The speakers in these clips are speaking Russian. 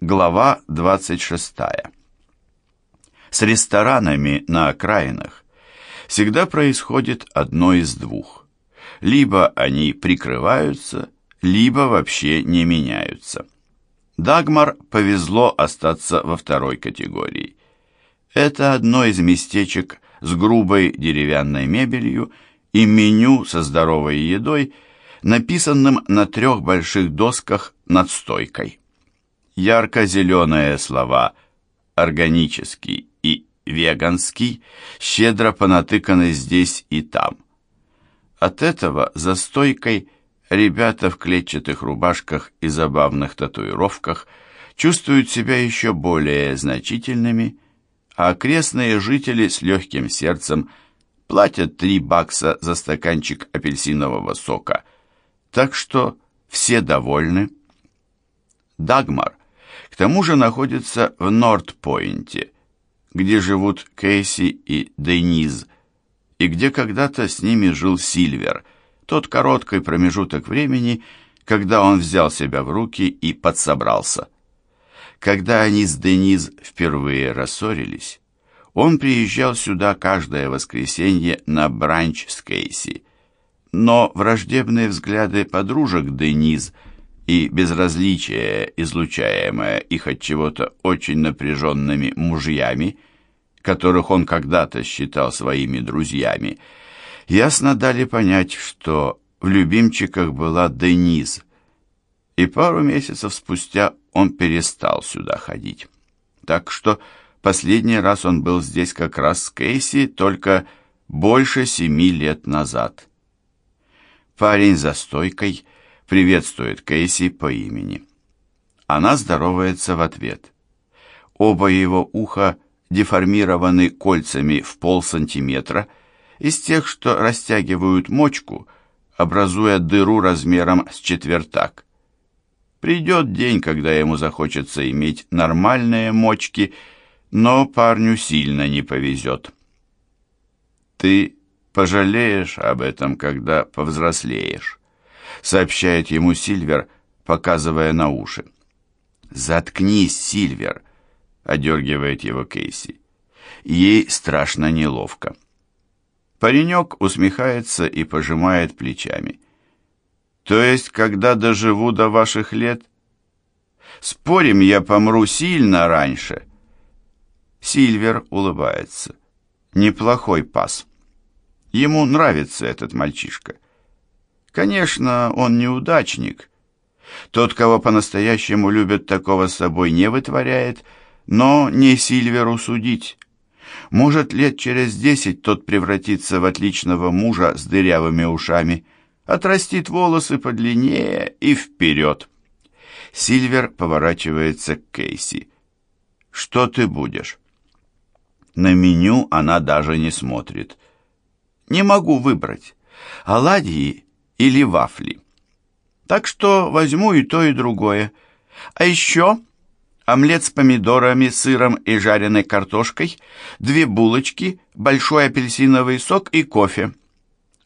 Глава 26. С ресторанами на окраинах всегда происходит одно из двух. Либо они прикрываются, либо вообще не меняются. Дагмар повезло остаться во второй категории. Это одно из местечек с грубой деревянной мебелью и меню со здоровой едой, написанным на трех больших досках над стойкой. Ярко-зеленые слова «органический» и «веганский» щедро понатыканы здесь и там. От этого за стойкой ребята в клетчатых рубашках и забавных татуировках чувствуют себя еще более значительными, а окрестные жители с легким сердцем платят 3 бакса за стаканчик апельсинового сока. Так что все довольны. Дагмар тому же находится в Норт-Пойнте, где живут Кейси и Дениз, и где когда-то с ними жил Сильвер, тот короткий промежуток времени, когда он взял себя в руки и подсобрался. Когда они с Дениз впервые рассорились, он приезжал сюда каждое воскресенье на бранч с Кейси. Но враждебные взгляды подружек Дениз – и безразличие, излучаемое их от чего-то очень напряженными мужьями, которых он когда-то считал своими друзьями, ясно дали понять, что в любимчиках была Дениз, и пару месяцев спустя он перестал сюда ходить. Так что последний раз он был здесь как раз с Кейси только больше семи лет назад. Парень за стойкой – приветствует Кейси по имени. Она здоровается в ответ. Оба его уха деформированы кольцами в полсантиметра, из тех, что растягивают мочку, образуя дыру размером с четвертак. Придет день, когда ему захочется иметь нормальные мочки, но парню сильно не повезет. Ты пожалеешь об этом, когда повзрослеешь сообщает ему Сильвер, показывая на уши. «Заткнись, Сильвер!» — одергивает его Кейси. Ей страшно неловко. Паренек усмехается и пожимает плечами. «То есть, когда доживу до ваших лет?» «Спорим, я помру сильно раньше!» Сильвер улыбается. «Неплохой пас. Ему нравится этот мальчишка». Конечно, он неудачник. Тот, кого по-настоящему любят, такого с собой не вытворяет, но не Сильверу судить. Может, лет через десять тот превратится в отличного мужа с дырявыми ушами, отрастит волосы подлиннее и вперед. Сильвер поворачивается к Кейси. «Что ты будешь?» На меню она даже не смотрит. «Не могу выбрать. Оладьи или вафли. Так что возьму и то, и другое. А еще омлет с помидорами, сыром и жареной картошкой, две булочки, большой апельсиновый сок и кофе.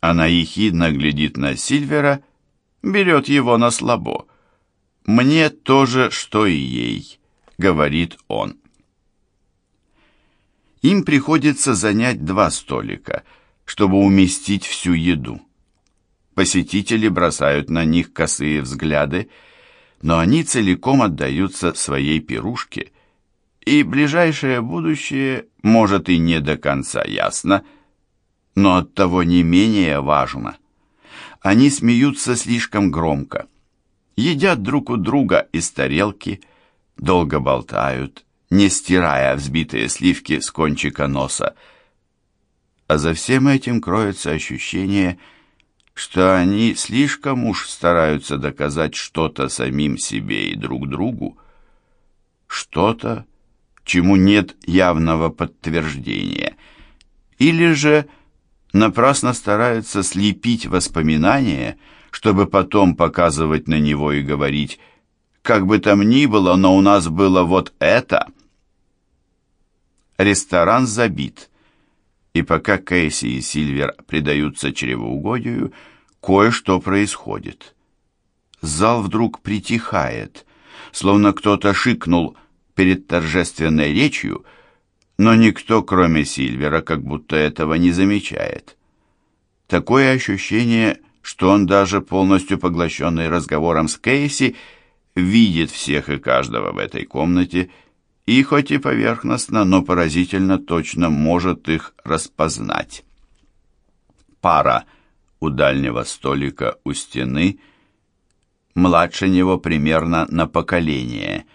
Она ехидно глядит на Сильвера, берет его на слабо. «Мне тоже, что и ей», — говорит он. Им приходится занять два столика, чтобы уместить всю еду. Посетители бросают на них косые взгляды, но они целиком отдаются своей пирушке, и ближайшее будущее, может и не до конца ясно, но оттого не менее важно. Они смеются слишком громко, едят друг у друга из тарелки, долго болтают, не стирая взбитые сливки с кончика носа. А за всем этим кроется ощущение, что они слишком уж стараются доказать что-то самим себе и друг другу, что-то, чему нет явного подтверждения, или же напрасно стараются слепить воспоминания, чтобы потом показывать на него и говорить «как бы там ни было, но у нас было вот это». Ресторан забит и пока Кейси и Сильвер предаются чревоугодию, кое-что происходит. Зал вдруг притихает, словно кто-то шикнул перед торжественной речью, но никто, кроме Сильвера, как будто этого не замечает. Такое ощущение, что он даже полностью поглощенный разговором с Кейси, видит всех и каждого в этой комнате и, хоть и поверхностно, но поразительно точно может их распознать. Пара у дальнего столика у стены, младше него примерно на поколение.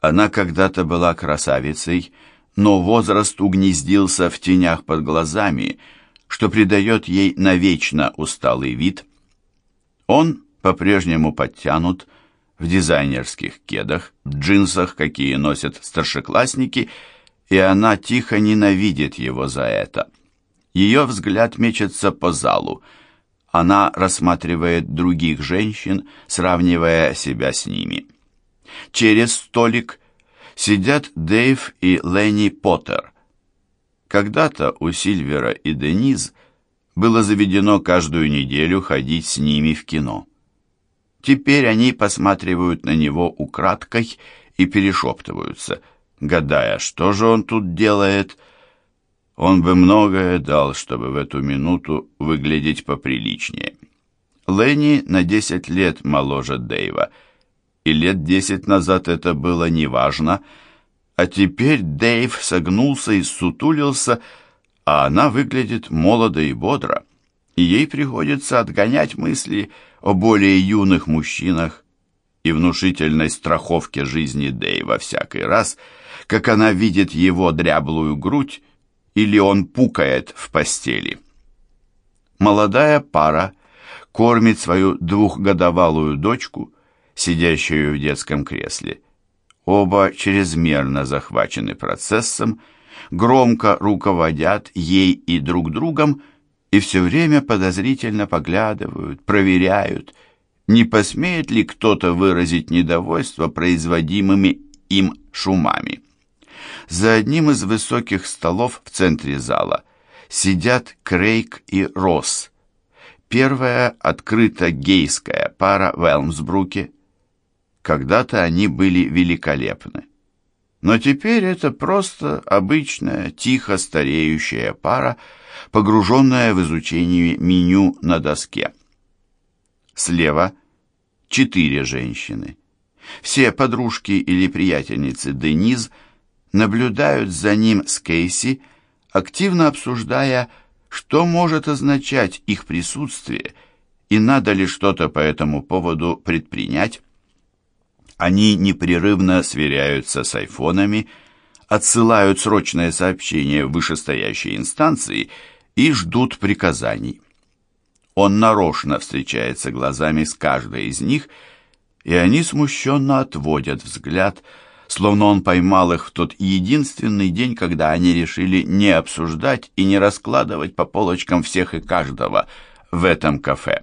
Она когда-то была красавицей, но возраст угнездился в тенях под глазами, что придает ей навечно усталый вид. Он по-прежнему подтянут, в дизайнерских кедах, джинсах, какие носят старшеклассники, и она тихо ненавидит его за это. Ее взгляд мечется по залу. Она рассматривает других женщин, сравнивая себя с ними. Через столик сидят Дэйв и Ленни Поттер. Когда-то у Сильвера и Дениз было заведено каждую неделю ходить с ними в кино. Теперь они посматривают на него украдкой и перешептываются, гадая, что же он тут делает. Он бы многое дал, чтобы в эту минуту выглядеть поприличнее. Ленни на 10 лет моложе Дэйва, и лет 10 назад это было неважно, а теперь Дэйв согнулся и сутулился, а она выглядит молодо и бодро, и ей приходится отгонять мысли – о более юных мужчинах и внушительной страховке жизни Дэйва всякий раз, как она видит его дряблую грудь или он пукает в постели. Молодая пара кормит свою двухгодовалую дочку, сидящую в детском кресле. Оба чрезмерно захвачены процессом, громко руководят ей и друг другом, и все время подозрительно поглядывают, проверяют, не посмеет ли кто-то выразить недовольство производимыми им шумами. За одним из высоких столов в центре зала сидят Крейг и Росс. Первая открыто гейская пара в Элмсбруке. Когда-то они были великолепны. Но теперь это просто обычная, тихо стареющая пара, погруженная в изучение меню на доске. Слева четыре женщины. Все подружки или приятельницы Дениз наблюдают за ним с Кейси, активно обсуждая, что может означать их присутствие и надо ли что-то по этому поводу предпринять. Они непрерывно сверяются с айфонами, отсылают срочное сообщение в вышестоящие инстанции и ждут приказаний. Он нарочно встречается глазами с каждой из них, и они смущенно отводят взгляд, словно он поймал их в тот единственный день, когда они решили не обсуждать и не раскладывать по полочкам всех и каждого в этом кафе.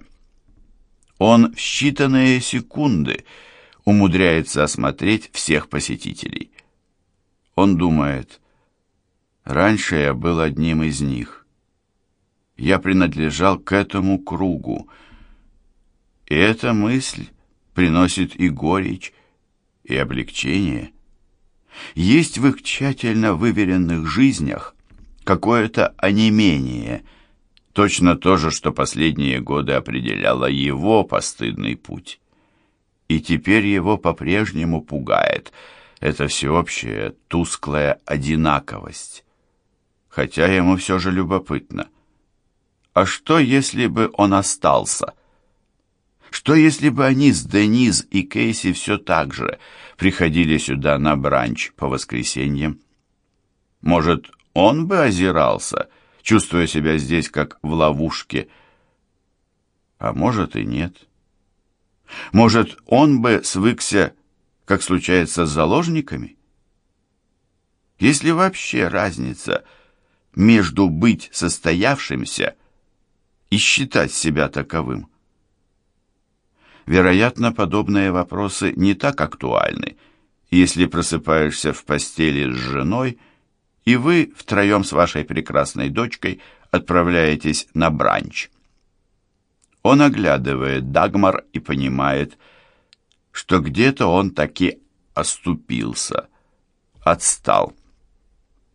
Он в считанные секунды умудряется осмотреть всех посетителей. Он думает, раньше я был одним из них я принадлежал к этому кругу. И эта мысль приносит и горечь, и облегчение. Есть в их тщательно выверенных жизнях какое-то онемение, точно то же, что последние годы определяло его постыдный путь. И теперь его по-прежнему пугает эта всеобщая тусклая одинаковость. Хотя ему все же любопытно – а что, если бы он остался? Что, если бы они с Дениз и Кейси все так же приходили сюда на бранч по воскресеньям? Может, он бы озирался, чувствуя себя здесь как в ловушке? А может и нет. Может, он бы свыкся, как случается с заложниками? Есть ли вообще разница между быть состоявшимся и считать себя таковым. Вероятно, подобные вопросы не так актуальны, если просыпаешься в постели с женой, и вы втроем с вашей прекрасной дочкой отправляетесь на бранч. Он оглядывает Дагмар и понимает, что где-то он таки оступился, отстал.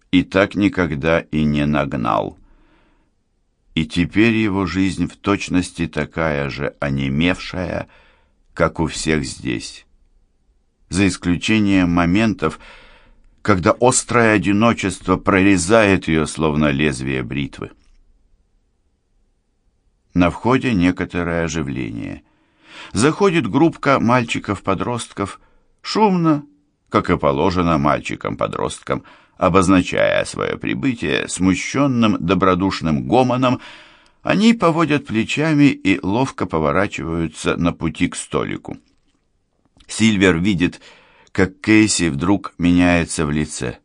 И так никогда и не нагнал. И теперь его жизнь в точности такая же онемевшая, как у всех здесь. За исключением моментов, когда острое одиночество прорезает ее, словно лезвие бритвы. На входе некоторое оживление. Заходит группка мальчиков-подростков, шумно, как и положено мальчикам-подросткам, обозначая свое прибытие смущенным добродушным гомоном, они поводят плечами и ловко поворачиваются на пути к столику. Сильвер видит, как Кейси вдруг меняется в лице.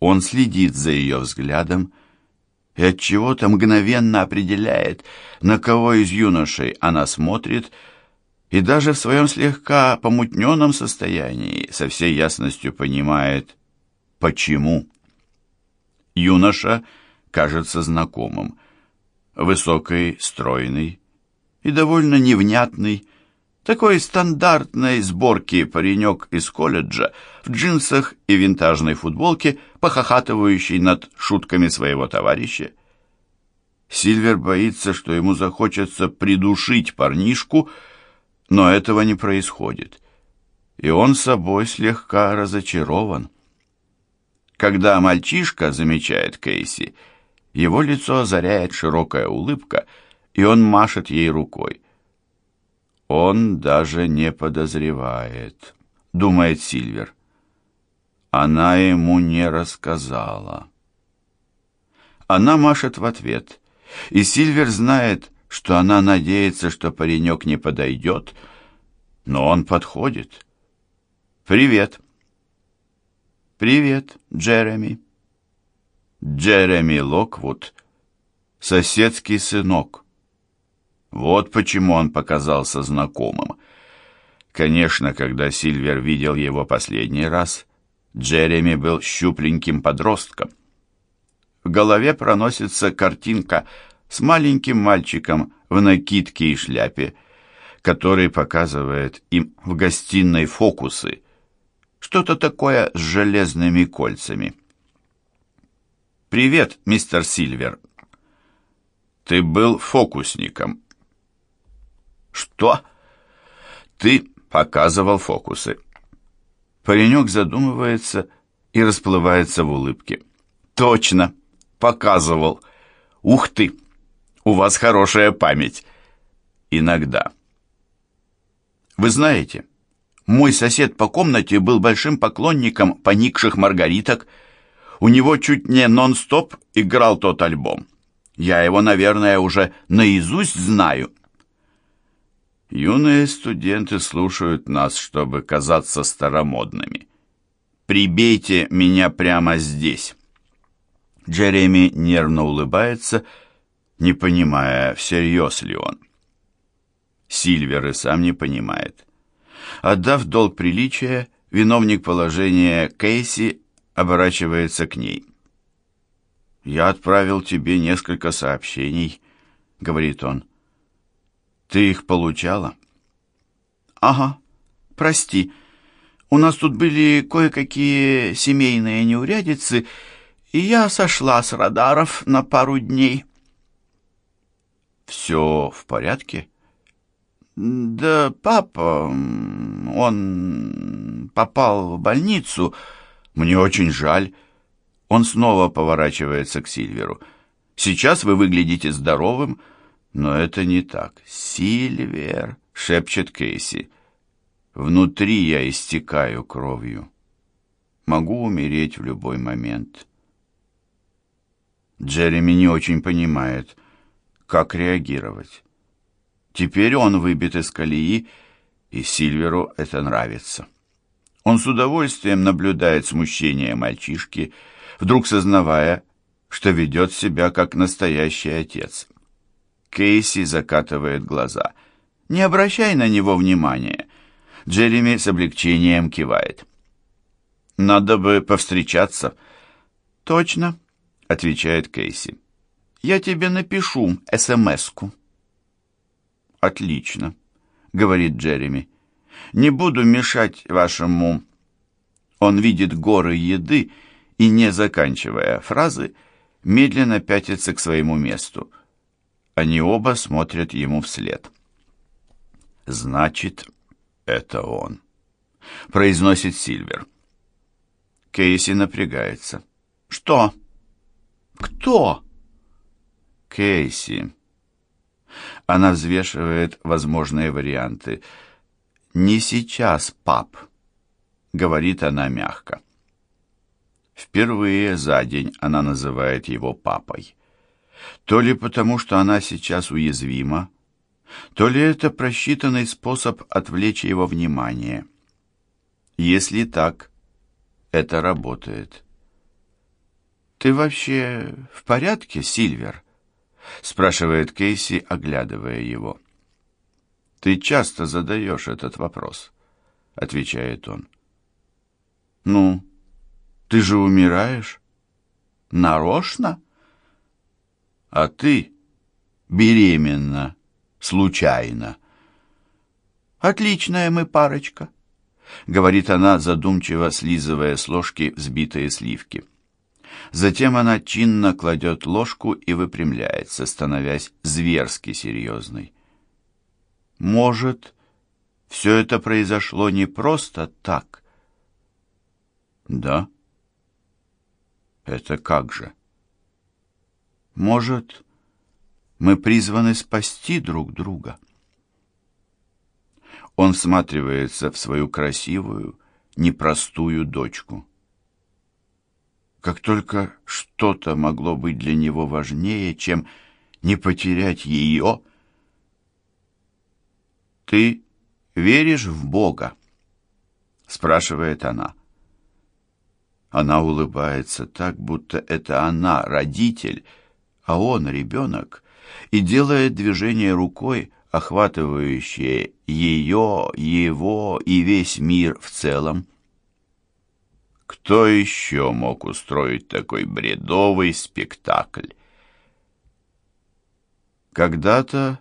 Он следит за ее взглядом и от чего-то мгновенно определяет, на кого из юношей она смотрит, и даже в своем слегка помутненном состоянии со всей ясностью понимает, почему. Юноша кажется знакомым, высокий, стройный и довольно невнятный, такой стандартной сборки паренек из колледжа в джинсах и винтажной футболке, похохатывающий над шутками своего товарища. Сильвер боится, что ему захочется придушить парнишку, но этого не происходит, и он собой слегка разочарован. Когда мальчишка замечает Кейси, его лицо озаряет широкая улыбка, и он машет ей рукой. Он даже не подозревает, думает Сильвер. Она ему не рассказала. Она машет в ответ, и Сильвер знает, что она надеется, что паренек не подойдет, но он подходит. «Привет!» «Привет, Джереми!» Джереми Локвуд, соседский сынок. Вот почему он показался знакомым. Конечно, когда Сильвер видел его последний раз, Джереми был щупленьким подростком. В голове проносится картинка с маленьким мальчиком в накидке и шляпе, который показывает им в гостиной фокусы, что-то такое с железными кольцами. «Привет, мистер Сильвер!» «Ты был фокусником», «Что?» «Ты показывал фокусы». Паренек задумывается и расплывается в улыбке. «Точно! Показывал! Ух ты! У вас хорошая память!» «Иногда». «Вы знаете, мой сосед по комнате был большим поклонником поникших маргариток. У него чуть не нон-стоп играл тот альбом. Я его, наверное, уже наизусть знаю». Юные студенты слушают нас, чтобы казаться старомодными. Прибейте меня прямо здесь. Джереми нервно улыбается, не понимая, всерьез ли он. Сильвер и сам не понимает. Отдав долг приличия, виновник положения Кейси оборачивается к ней. «Я отправил тебе несколько сообщений», — говорит он. Ты их получала? Ага. Прости. У нас тут были кое-какие семейные неурядицы, и я сошла с радаров на пару дней. Все в порядке? Да папа, он попал в больницу. Мне очень жаль. Он снова поворачивается к Сильверу. Сейчас вы выглядите здоровым, но это не так. «Сильвер!» — шепчет Кейси. «Внутри я истекаю кровью. Могу умереть в любой момент». Джереми не очень понимает, как реагировать. Теперь он выбит из колеи, и Сильверу это нравится. Он с удовольствием наблюдает смущение мальчишки, вдруг сознавая, что ведет себя как настоящий отец. Кейси закатывает глаза. «Не обращай на него внимания». Джереми с облегчением кивает. «Надо бы повстречаться». «Точно», — отвечает Кейси. «Я тебе напишу СМС-ку». «Отлично», — говорит Джереми. Не буду мешать вашему... Он видит горы еды и, не заканчивая фразы, медленно пятится к своему месту. Они оба смотрят ему вслед. «Значит, это он», — произносит Сильвер. Кейси напрягается. «Что? Кто?» «Кейси». Она взвешивает возможные варианты. «Не сейчас, пап», — говорит она мягко. Впервые за день она называет его папой. То ли потому, что она сейчас уязвима, то ли это просчитанный способ отвлечь его внимание. Если так, это работает. «Ты вообще в порядке, Сильвер?» — спрашивает Кейси, оглядывая его. «Ты часто задаешь этот вопрос», — отвечает он. «Ну, ты же умираешь? Нарочно? А ты беременна, случайно». «Отличная мы парочка», — говорит она, задумчиво слизывая с ложки взбитые сливки. Затем она чинно кладет ложку и выпрямляется, становясь зверски серьезной. Может, все это произошло не просто так? Да. Это как же? Может, мы призваны спасти друг друга? Он всматривается в свою красивую, непростую дочку. Как только что-то могло быть для него важнее, чем не потерять ее. «Ты веришь в Бога?» — спрашивает она. Она улыбается так, будто это она, родитель, а он, ребенок, и делает движение рукой, охватывающее ее, его и весь мир в целом. Кто еще мог устроить такой бредовый спектакль? Когда-то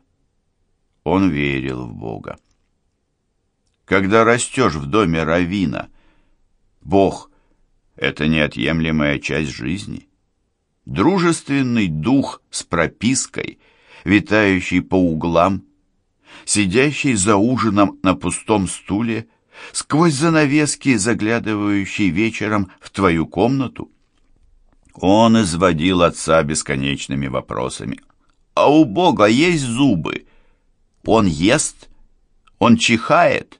он верил в Бога. Когда растешь в доме Равина, Бог — это неотъемлемая часть жизни. Дружественный дух с пропиской, витающий по углам, сидящий за ужином на пустом стуле — сквозь занавески, заглядывающие вечером в твою комнату. Он изводил отца бесконечными вопросами. «А у Бога есть зубы? Он ест? Он чихает?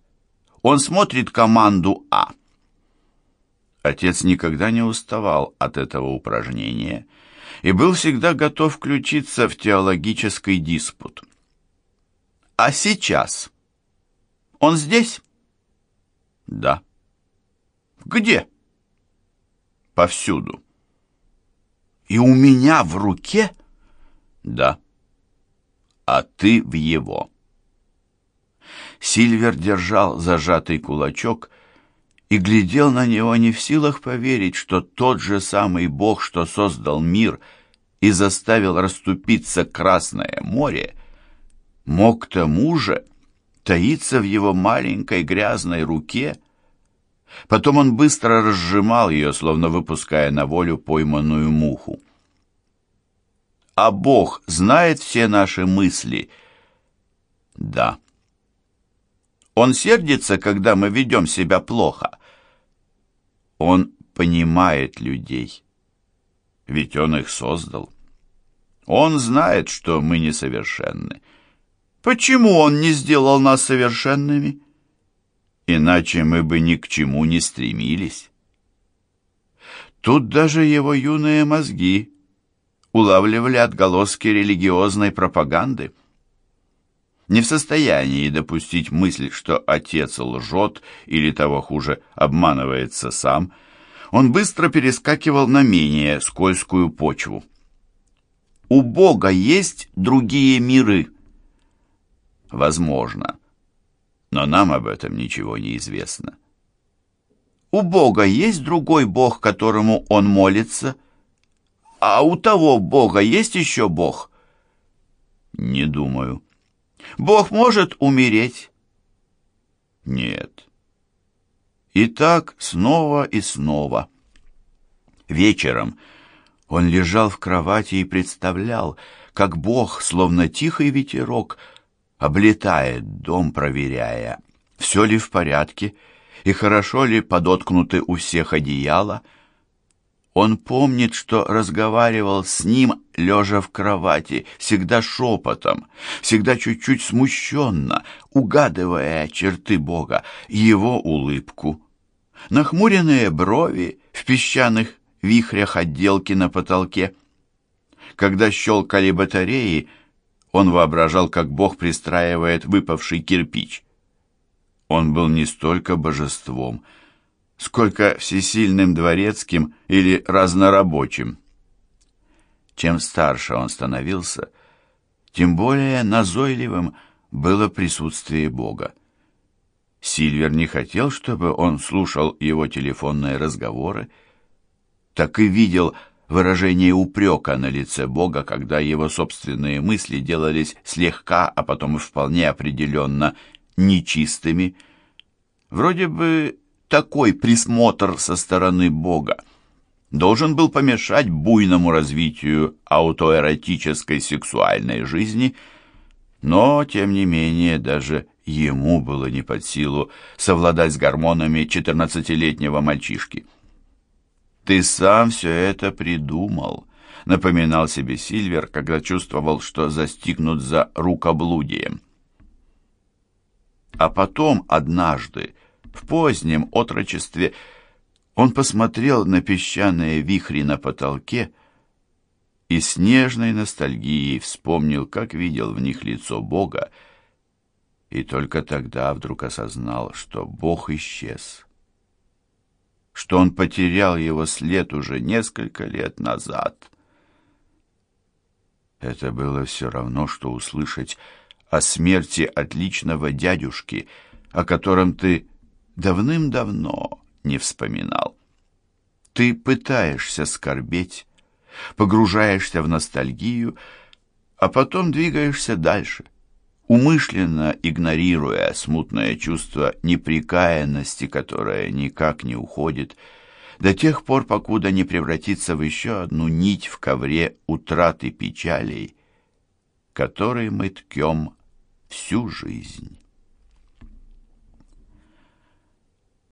Он смотрит команду А?» Отец никогда не уставал от этого упражнения и был всегда готов включиться в теологический диспут. «А сейчас? Он здесь?» Да. Где? Повсюду. И у меня в руке? Да. А ты в его. Сильвер держал зажатый кулачок и глядел на него не в силах поверить, что тот же самый Бог, что создал мир и заставил расступиться Красное море, мог к тому же таится в его маленькой грязной руке. Потом он быстро разжимал ее, словно выпуская на волю пойманную муху. А Бог знает все наши мысли? Да. Он сердится, когда мы ведем себя плохо. Он понимает людей, ведь он их создал. Он знает, что мы несовершенны. Почему он не сделал нас совершенными? Иначе мы бы ни к чему не стремились. Тут даже его юные мозги улавливали отголоски религиозной пропаганды. Не в состоянии допустить мысль, что отец лжет или, того хуже, обманывается сам, он быстро перескакивал на менее скользкую почву. У Бога есть другие миры, Возможно. Но нам об этом ничего не известно. У Бога есть другой Бог, которому он молится? А у того Бога есть еще Бог? Не думаю. Бог может умереть? Нет. И так снова и снова. Вечером он лежал в кровати и представлял, как Бог, словно тихий ветерок, облетает дом, проверяя, все ли в порядке и хорошо ли подоткнуты у всех одеяла. Он помнит, что разговаривал с ним, лежа в кровати, всегда шепотом, всегда чуть-чуть смущенно, угадывая черты Бога, его улыбку. Нахмуренные брови в песчаных вихрях отделки на потолке. Когда щелкали батареи, он воображал, как Бог пристраивает выпавший кирпич. Он был не столько божеством, сколько всесильным дворецким или разнорабочим. Чем старше он становился, тем более назойливым было присутствие Бога. Сильвер не хотел, чтобы он слушал его телефонные разговоры, так и видел выражение упрека на лице Бога, когда его собственные мысли делались слегка, а потом и вполне определенно нечистыми. Вроде бы такой присмотр со стороны Бога должен был помешать буйному развитию аутоэротической сексуальной жизни, но, тем не менее, даже ему было не под силу совладать с гормонами четырнадцатилетнего мальчишки. «Ты сам все это придумал», — напоминал себе Сильвер, когда чувствовал, что застигнут за рукоблудием. А потом, однажды, в позднем отрочестве, он посмотрел на песчаные вихри на потолке и с нежной ностальгией вспомнил, как видел в них лицо Бога, и только тогда вдруг осознал, что Бог исчез что он потерял его след уже несколько лет назад. Это было все равно, что услышать о смерти отличного дядюшки, о котором ты давным-давно не вспоминал. Ты пытаешься скорбеть, погружаешься в ностальгию, а потом двигаешься дальше — умышленно игнорируя смутное чувство неприкаянности, которое никак не уходит, до тех пор, покуда не превратится в еще одну нить в ковре утраты печалей, которой мы ткем всю жизнь.